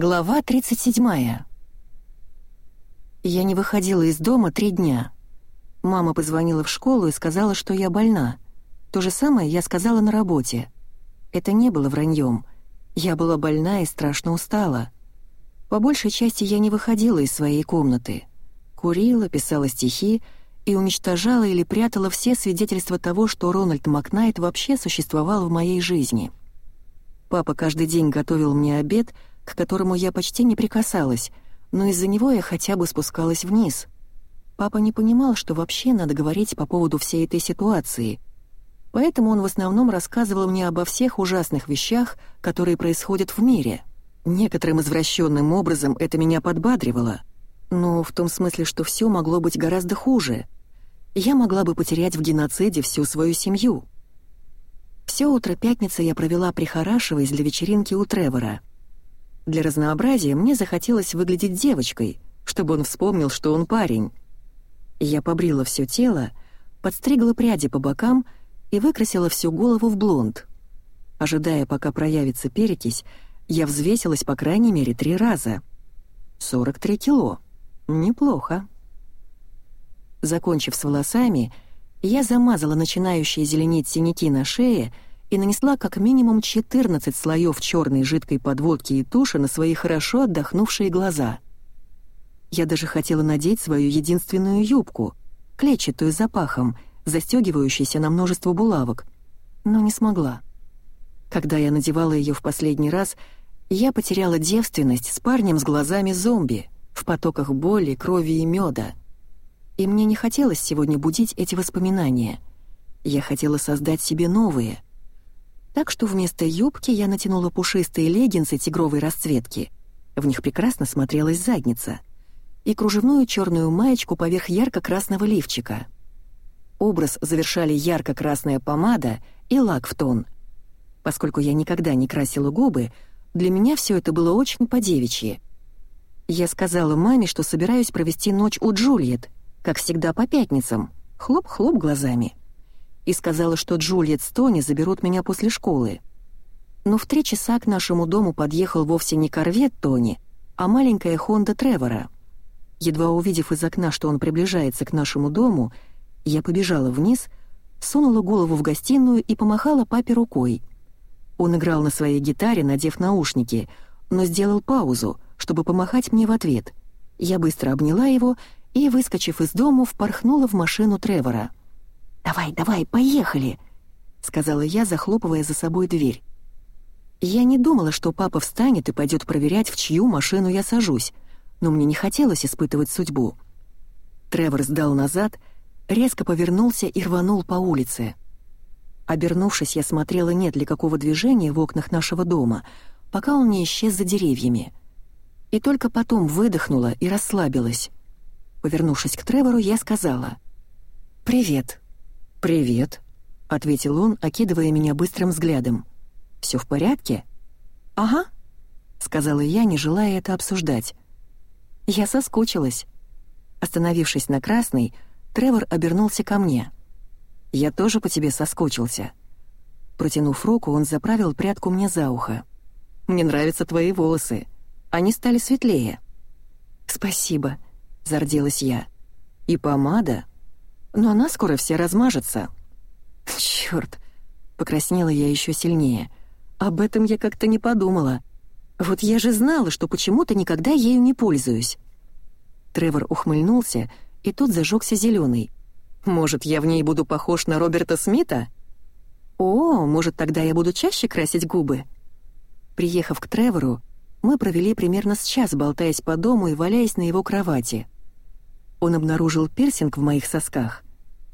Глава 37. Я не выходила из дома три дня. Мама позвонила в школу и сказала, что я больна. То же самое я сказала на работе. Это не было враньем. Я была больна и страшно устала. По большей части я не выходила из своей комнаты. Курила, писала стихи и уничтожала или прятала все свидетельства того, что Рональд Макнайт вообще существовал в моей жизни. Папа каждый день готовил мне обед — к которому я почти не прикасалась, но из-за него я хотя бы спускалась вниз. Папа не понимал, что вообще надо говорить по поводу всей этой ситуации, поэтому он в основном рассказывал мне обо всех ужасных вещах, которые происходят в мире. Некоторым извращенным образом это меня подбадривало, но в том смысле, что все могло быть гораздо хуже. Я могла бы потерять в геноциде всю свою семью. Все утро пятницы я провела прихорашиваясь для вечеринки у Тревора — для разнообразия мне захотелось выглядеть девочкой, чтобы он вспомнил, что он парень. Я побрила все тело, подстригла пряди по бокам и выкрасила всю голову в блонд. Ожидая, пока проявится перекись, я взвесилась по крайней мере три раза. 43 кило. Неплохо. Закончив с волосами, я замазала начинающие зеленеть синяки на шее — и нанесла как минимум 14 слоев черной жидкой подводки и туши на свои хорошо отдохнувшие глаза. Я даже хотела надеть свою единственную юбку, клетчатую запахом, застегивающуюся на множество булавок, но не смогла. Когда я надевала ее в последний раз, я потеряла девственность с парнем с глазами зомби, в потоках боли, крови и меда. И мне не хотелось сегодня будить эти воспоминания. Я хотела создать себе новые — так что вместо юбки я натянула пушистые леггинсы тигровой расцветки. В них прекрасно смотрелась задница. И кружевную черную маечку поверх ярко-красного лифчика. Образ завершали ярко-красная помада и лак в тон. Поскольку я никогда не красила губы, для меня все это было очень по-девичьи. Я сказала маме, что собираюсь провести ночь у Джульет, как всегда по пятницам. Хлоп-хлоп глазами и сказала, что Джульет с Тони заберут меня после школы. Но в три часа к нашему дому подъехал вовсе не корвет Тони, а маленькая Хонда Тревора. Едва увидев из окна, что он приближается к нашему дому, я побежала вниз, сунула голову в гостиную и помахала папе рукой. Он играл на своей гитаре, надев наушники, но сделал паузу, чтобы помахать мне в ответ. Я быстро обняла его и, выскочив из дому, впорхнула в машину Тревора. «Давай, давай, поехали!» — сказала я, захлопывая за собой дверь. Я не думала, что папа встанет и пойдет проверять, в чью машину я сажусь, но мне не хотелось испытывать судьбу. Тревор сдал назад, резко повернулся и рванул по улице. Обернувшись, я смотрела, нет ли какого движения в окнах нашего дома, пока он не исчез за деревьями. И только потом выдохнула и расслабилась. Повернувшись к Тревору, я сказала «Привет». «Привет», — ответил он, окидывая меня быстрым взглядом. «Всё в порядке?» «Ага», — сказала я, не желая это обсуждать. «Я соскучилась». Остановившись на красной, Тревор обернулся ко мне. «Я тоже по тебе соскучился». Протянув руку, он заправил прядку мне за ухо. «Мне нравятся твои волосы. Они стали светлее». «Спасибо», — зарделась я. «И помада?» Но она скоро вся размажется». «Чёрт!» — покраснела я еще сильнее. «Об этом я как-то не подумала. Вот я же знала, что почему-то никогда ею не пользуюсь». Тревор ухмыльнулся, и тут зажегся зеленый. «Может, я в ней буду похож на Роберта Смита?» «О, может, тогда я буду чаще красить губы?» Приехав к Тревору, мы провели примерно с час, болтаясь по дому и валяясь на его кровати. Он обнаружил пирсинг в моих сосках.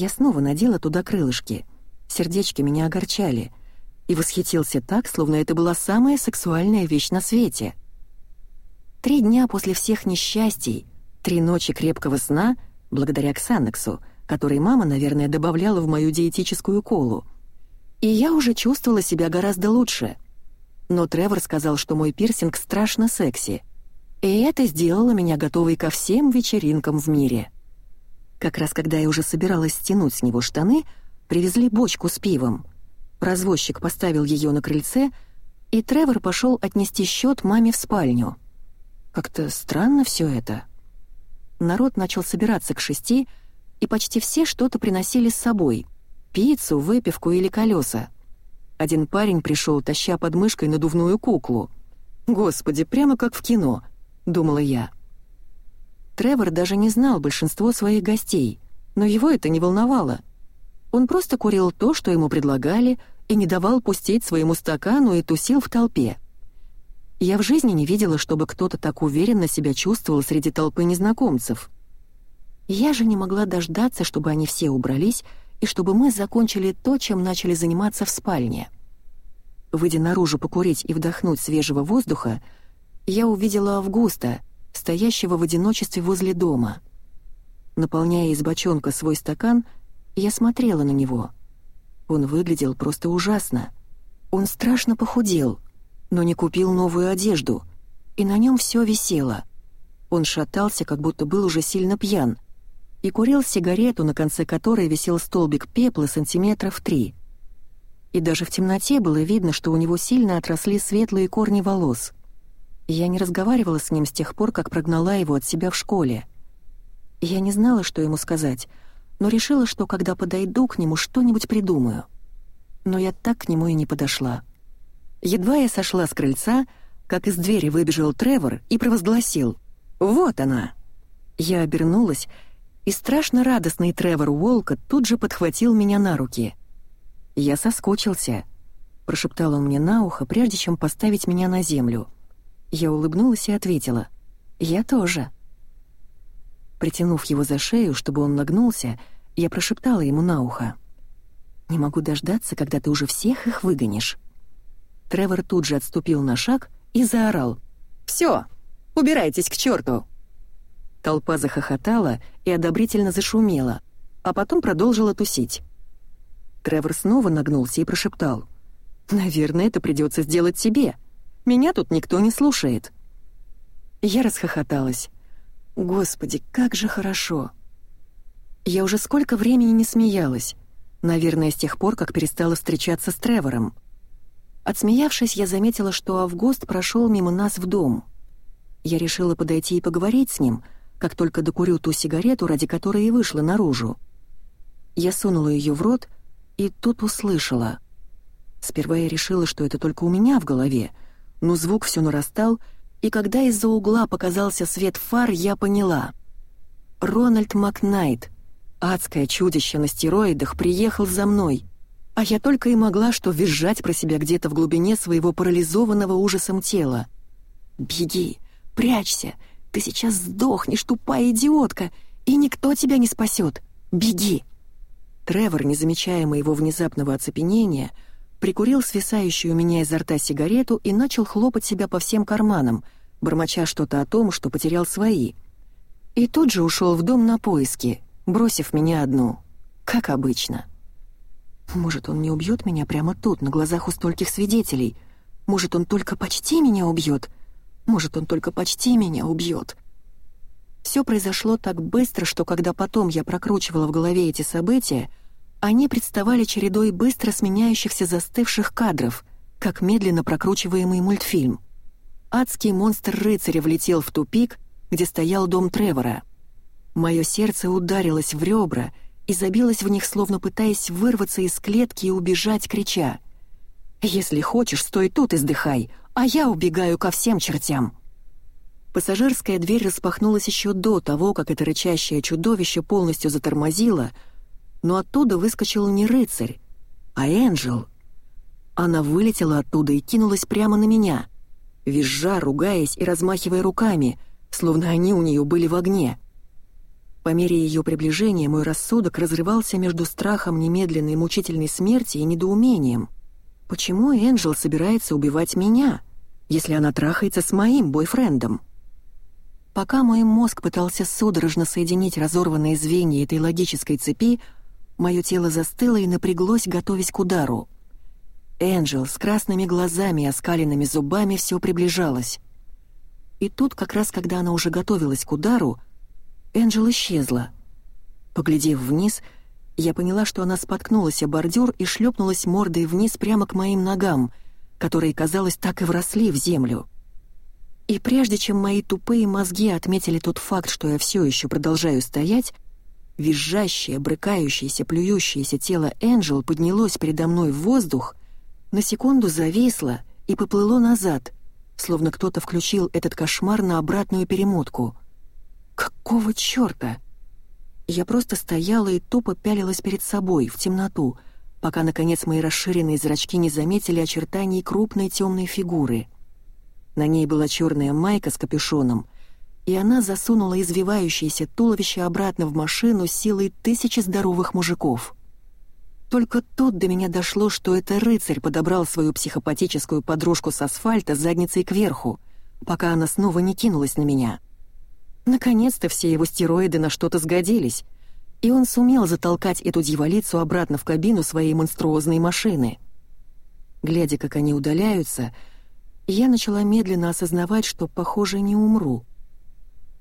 Я снова надела туда крылышки. Сердечки меня огорчали. И восхитился так, словно это была самая сексуальная вещь на свете. Три дня после всех несчастий, три ночи крепкого сна, благодаря Ксанексу, который мама, наверное, добавляла в мою диетическую колу. И я уже чувствовала себя гораздо лучше. Но Тревор сказал, что мой пирсинг страшно секси — и это сделало меня готовой ко всем вечеринкам в мире. Как раз когда я уже собиралась стянуть с него штаны, привезли бочку с пивом. Развозчик поставил ее на крыльце, и Тревор пошел отнести счет маме в спальню. Как-то странно все это. Народ начал собираться к шести, и почти все что-то приносили с собой — пиццу, выпивку или колеса. Один парень пришел, таща под мышкой надувную куклу. «Господи, прямо как в кино», — думала я. Тревор даже не знал большинство своих гостей, но его это не волновало. Он просто курил то, что ему предлагали, и не давал пустить своему стакану и тусил в толпе. Я в жизни не видела, чтобы кто-то так уверенно себя чувствовал среди толпы незнакомцев. Я же не могла дождаться, чтобы они все убрались, и чтобы мы закончили то, чем начали заниматься в спальне. Выйдя наружу покурить и вдохнуть свежего воздуха, я увидела Августа, стоящего в одиночестве возле дома. Наполняя из бочонка свой стакан, я смотрела на него. Он выглядел просто ужасно. Он страшно похудел — но не купил новую одежду, и на нем все висело. Он шатался, как будто был уже сильно пьян, и курил сигарету, на конце которой висел столбик пепла сантиметров три. И даже в темноте было видно, что у него сильно отросли светлые корни волос. Я не разговаривала с ним с тех пор, как прогнала его от себя в школе. Я не знала, что ему сказать, но решила, что когда подойду к нему, что-нибудь придумаю. Но я так к нему и не подошла. Едва я сошла с крыльца, как из двери выбежал Тревор и провозгласил «Вот она!». Я обернулась, и страшно радостный Тревор Уолка тут же подхватил меня на руки. «Я соскучился», — прошептал он мне на ухо, прежде чем поставить меня на землю. Я улыбнулась и ответила «Я тоже». Притянув его за шею, чтобы он нагнулся, я прошептала ему на ухо. «Не могу дождаться, когда ты уже всех их выгонишь». Тревор тут же отступил на шаг и заорал. «Всё! Убирайтесь к чёрту!» Толпа захохотала и одобрительно зашумела, а потом продолжила тусить. Тревор снова нагнулся и прошептал. «Наверное, это придётся сделать тебе. Меня тут никто не слушает». Я расхохоталась. «Господи, как же хорошо!» Я уже сколько времени не смеялась. Наверное, с тех пор, как перестала встречаться с Тревором. Отсмеявшись, я заметила, что Август прошел мимо нас в дом. Я решила подойти и поговорить с ним, как только докурю ту сигарету, ради которой и вышла наружу. Я сунула ее в рот и тут услышала. Сперва я решила, что это только у меня в голове, но звук все нарастал, и когда из-за угла показался свет фар, я поняла. Рональд Макнайт, адское чудище на стероидах, приехал за мной — а я только и могла что визжать про себя где-то в глубине своего парализованного ужасом тела. «Беги, прячься, ты сейчас сдохнешь, тупая идиотка, и никто тебя не спасет. Беги!» Тревор, не замечая моего внезапного оцепенения, прикурил свисающую у меня изо рта сигарету и начал хлопать себя по всем карманам, бормоча что-то о том, что потерял свои. И тут же ушел в дом на поиски, бросив меня одну, как обычно. Может, он не убьет меня прямо тут, на глазах у стольких свидетелей? Может, он только почти меня убьет? Может, он только почти меня убьет? Все произошло так быстро, что когда потом я прокручивала в голове эти события, они представали чередой быстро сменяющихся застывших кадров, как медленно прокручиваемый мультфильм. Адский монстр рыцаря влетел в тупик, где стоял дом Тревора. Мое сердце ударилось в ребра — и забилась в них, словно пытаясь вырваться из клетки и убежать, крича. «Если хочешь, стой тут и сдыхай, а я убегаю ко всем чертям!» Пассажирская дверь распахнулась еще до того, как это рычащее чудовище полностью затормозило, но оттуда выскочил не рыцарь, а Энджел. Она вылетела оттуда и кинулась прямо на меня, визжа, ругаясь и размахивая руками, словно они у нее были в огне. По мере ее приближения мой рассудок разрывался между страхом немедленной мучительной смерти и недоумением. Почему Энджел собирается убивать меня, если она трахается с моим бойфрендом? Пока мой мозг пытался судорожно соединить разорванные звенья этой логической цепи, мое тело застыло и напряглось, готовясь к удару. Энджел с красными глазами и оскаленными зубами все приближалась. И тут, как раз когда она уже готовилась к удару, Энджел исчезла. Поглядев вниз, я поняла, что она споткнулась о бордюр и шлепнулась мордой вниз прямо к моим ногам, которые, казалось, так и вросли в землю. И прежде чем мои тупые мозги отметили тот факт, что я все еще продолжаю стоять, визжащее, брыкающееся, плюющееся тело Энджел поднялось передо мной в воздух, на секунду зависло и поплыло назад, словно кто-то включил этот кошмар на обратную перемотку. Какого чёрта? Я просто стояла и тупо пялилась перед собой, в темноту, пока, наконец, мои расширенные зрачки не заметили очертаний крупной темной фигуры — на ней была черная майка с капюшоном, и она засунула извивающееся туловище обратно в машину силой тысячи здоровых мужиков. Только тут до меня дошло, что это рыцарь подобрал свою психопатическую подружку с асфальта задницей кверху, пока она снова не кинулась на меня. Наконец-то все его стероиды на что-то сгодились, и он сумел затолкать эту дьяволицу обратно в кабину своей монструозной машины. Глядя, как они удаляются, я начала медленно осознавать, что, похоже, не умру.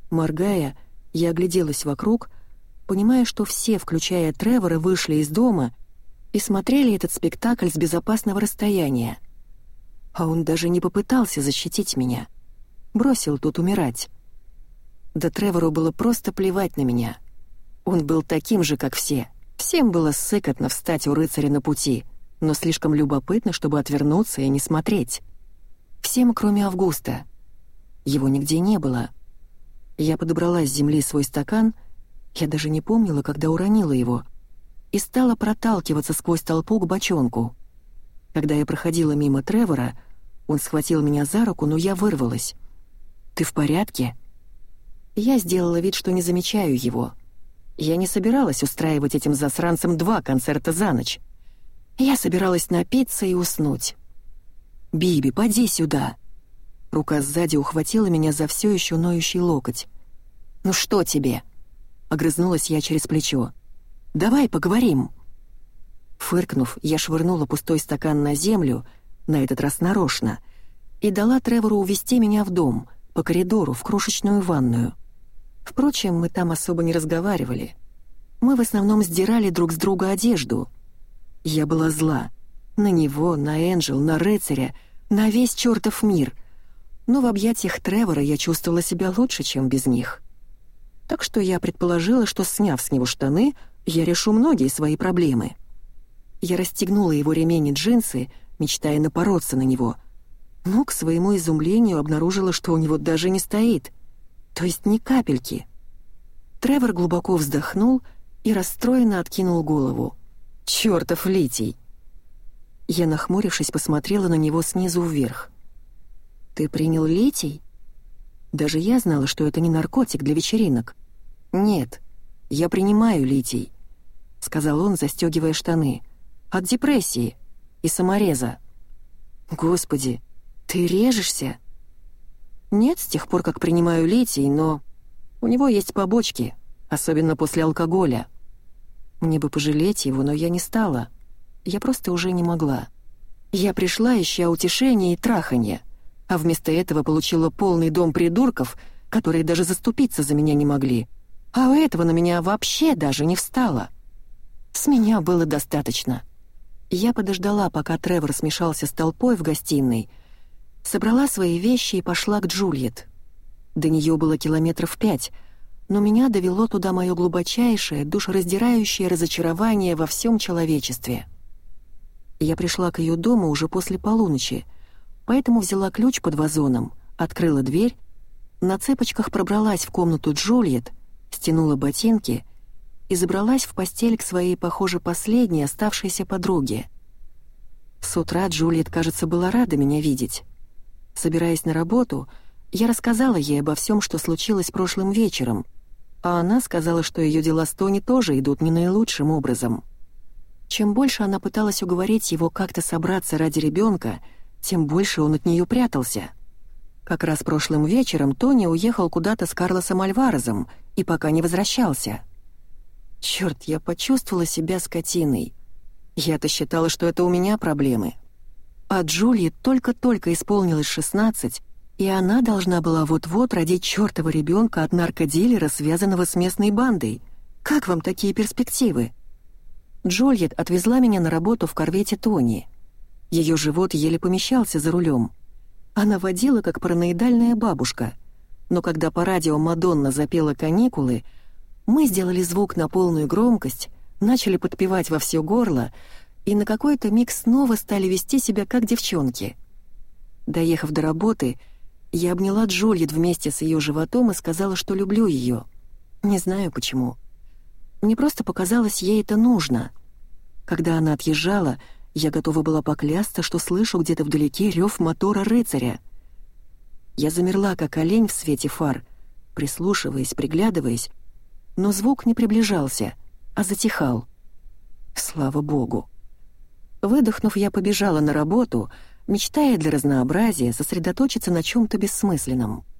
Моргая, я огляделась вокруг, понимая, что все, включая Тревора, вышли из дома и смотрели этот спектакль с безопасного расстояния. А он даже не попытался защитить меня. Бросил тут умирать. Да Тревору было просто плевать на меня. Он был таким же, как все. Всем было сыкотно встать у рыцаря на пути, но слишком любопытно, чтобы отвернуться и не смотреть. Всем, кроме Августа. Его нигде не было. Я подобрала с земли свой стакан, я даже не помнила, когда уронила его, и стала проталкиваться сквозь толпу к бочонку. Когда я проходила мимо Тревора, он схватил меня за руку, но я вырвалась. «Ты в порядке?» Я сделала вид, что не замечаю его. Я не собиралась устраивать этим засранцам два концерта за ночь. Я собиралась напиться и уснуть. «Биби, поди сюда!» Рука сзади ухватила меня за все еще ноющий локоть. «Ну что тебе?» — огрызнулась я через плечо. «Давай поговорим!» Фыркнув, я швырнула пустой стакан на землю, на этот раз нарочно, и дала Тревору увести меня в дом, по коридору, в крошечную ванную. Впрочем, мы там особо не разговаривали. Мы в основном сдирали друг с друга одежду. Я была зла — на него, на Энджел, на рыцаря, на весь чертов мир. Но в объятиях Тревора я чувствовала себя лучше, чем без них. Так что я предположила, что, сняв с него штаны, я решу многие свои проблемы. Я расстегнула его ремень и джинсы, мечтая напороться на него, но, к своему изумлению, обнаружила, что у него даже не стоит, то есть ни капельки. Тревор глубоко вздохнул и расстроенно откинул голову. «Чёртов литий!» Я, нахмурившись, посмотрела на него снизу вверх. «Ты принял литий?» Даже я знала, что это не наркотик для вечеринок. «Нет, я принимаю литий», — сказал он, застегивая штаны. «От депрессии и самореза». «Господи, ты режешься?» «Нет, с тех пор, как принимаю литий, но у него есть побочки, особенно после алкоголя. Мне бы пожалеть его, но я не стала». Я просто уже не могла. Я пришла, ища утешения и траханья, а вместо этого получила полный дом придурков, которые даже заступиться за меня не могли. А у этого на меня вообще даже не встало. С меня было достаточно. Я подождала, пока Тревор смешался с толпой в гостиной, собрала свои вещи и пошла к Джульет. До нее было километров пять, но меня довело туда мое глубочайшее, душераздирающее разочарование во всем человечестве — я пришла к ее дому уже после полуночи, поэтому взяла ключ под вазоном, открыла дверь, на цепочках пробралась в комнату Джульет, стянула ботинки и забралась в постель к своей, похоже, последней оставшейся подруге. С утра Джульет, кажется, была рада меня видеть. Собираясь на работу, я рассказала ей обо всем, что случилось прошлым вечером, а она сказала, что ее дела с Тони тоже идут не наилучшим образом — чем больше она пыталась уговорить его как-то собраться ради ребенка, тем больше он от нее прятался. Как раз прошлым вечером Тони уехал куда-то с Карлосом Альварезом и пока не возвращался. Черт, я почувствовала себя скотиной. Я-то считала, что это у меня проблемы. А Джулии только-только исполнилось 16, и она должна была вот-вот родить чертова ребенка от наркодилера, связанного с местной бандой. Как вам такие перспективы? Джульет отвезла меня на работу в корвете Тони. Ее живот еле помещался за рулем. Она водила, как параноидальная бабушка. Но когда по радио Мадонна запела «Каникулы», мы сделали звук на полную громкость, начали подпевать во все горло и на какой-то миг снова стали вести себя как девчонки. Доехав до работы, я обняла Джульет вместе с ее животом и сказала, что люблю ее. Не знаю почему. Мне просто показалось, ей это нужно. Когда она отъезжала, я готова была поклясться, что слышу где-то вдалеке рев мотора рыцаря. Я замерла, как олень в свете фар, прислушиваясь, приглядываясь, но звук не приближался, а затихал. Слава богу. Выдохнув, я побежала на работу, мечтая для разнообразия сосредоточиться на чем то бессмысленном —